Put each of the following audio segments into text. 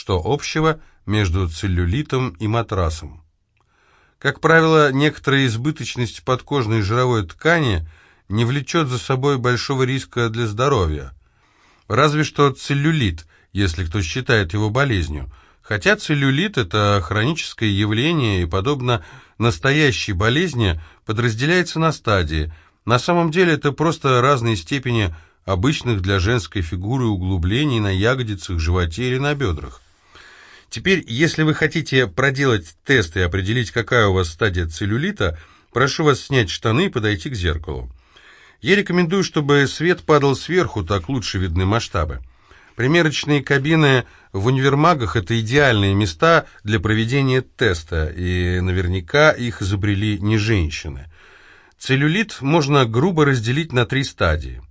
что общего между целлюлитом и матрасом. Как правило, некоторая избыточность подкожной жировой ткани не влечет за собой большого риска для здоровья. Разве что целлюлит, если кто считает его болезнью. Хотя целлюлит – это хроническое явление и, подобно настоящей болезни, подразделяется на стадии. На самом деле это просто разные степени обычных для женской фигуры углублений на ягодицах, животе или на бедрах. Теперь, если вы хотите проделать тест и определить, какая у вас стадия целлюлита, прошу вас снять штаны и подойти к зеркалу. Я рекомендую, чтобы свет падал сверху, так лучше видны масштабы. Примерочные кабины в универмагах – это идеальные места для проведения теста, и наверняка их изобрели не женщины. Целлюлит можно грубо разделить на три стадии.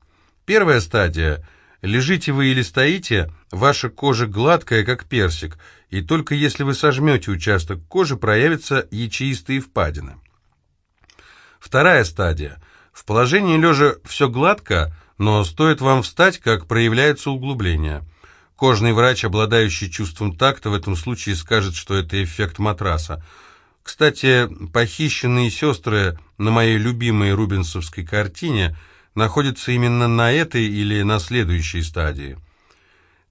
Первая стадия – Лежите вы или стоите, ваша кожа гладкая, как персик, и только если вы сожмете участок кожи, проявятся ячеистые впадины. Вторая стадия. В положении лежа все гладко, но стоит вам встать, как проявляется углубление. Кожный врач, обладающий чувством такта, в этом случае скажет, что это эффект матраса. Кстати, похищенные сестры на моей любимой рубинсовской картине – находится именно на этой или на следующей стадии.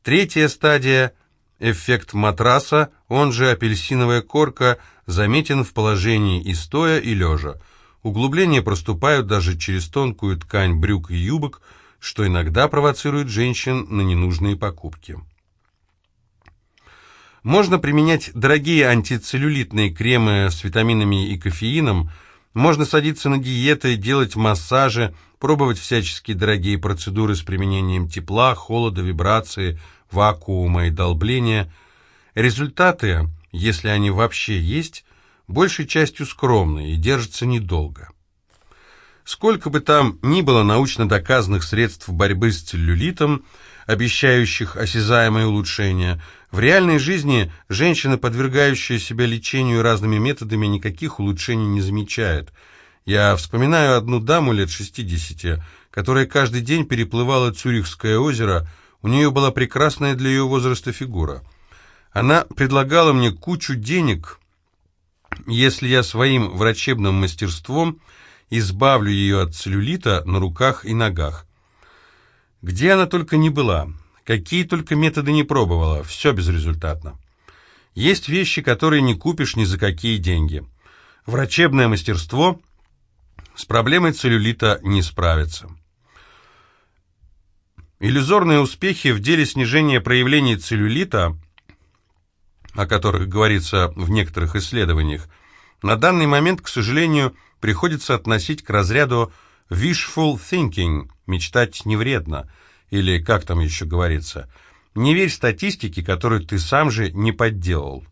Третья стадия – эффект матраса, он же апельсиновая корка, заметен в положении и стоя, и лежа. Углубления проступают даже через тонкую ткань брюк и юбок, что иногда провоцирует женщин на ненужные покупки. Можно применять дорогие антицеллюлитные кремы с витаминами и кофеином, можно садиться на диеты, делать массажи, пробовать всяческие дорогие процедуры с применением тепла, холода, вибрации, вакуума и долбления. Результаты, если они вообще есть, большей частью скромные и держатся недолго. Сколько бы там ни было научно доказанных средств борьбы с целлюлитом, обещающих осязаемое улучшение, в реальной жизни женщина, подвергающая себя лечению разными методами, никаких улучшений не замечает – я вспоминаю одну даму лет 60, которая каждый день переплывала Цюрихское озеро, у нее была прекрасная для ее возраста фигура. Она предлагала мне кучу денег, если я своим врачебным мастерством избавлю ее от целлюлита на руках и ногах. Где она только не была, какие только методы не пробовала, все безрезультатно. Есть вещи, которые не купишь ни за какие деньги. Врачебное мастерство с проблемой целлюлита не справится. Иллюзорные успехи в деле снижения проявлений целлюлита, о которых говорится в некоторых исследованиях, на данный момент, к сожалению, приходится относить к разряду wishful thinking, мечтать не вредно, или как там еще говорится, не верь статистике, которую ты сам же не подделал.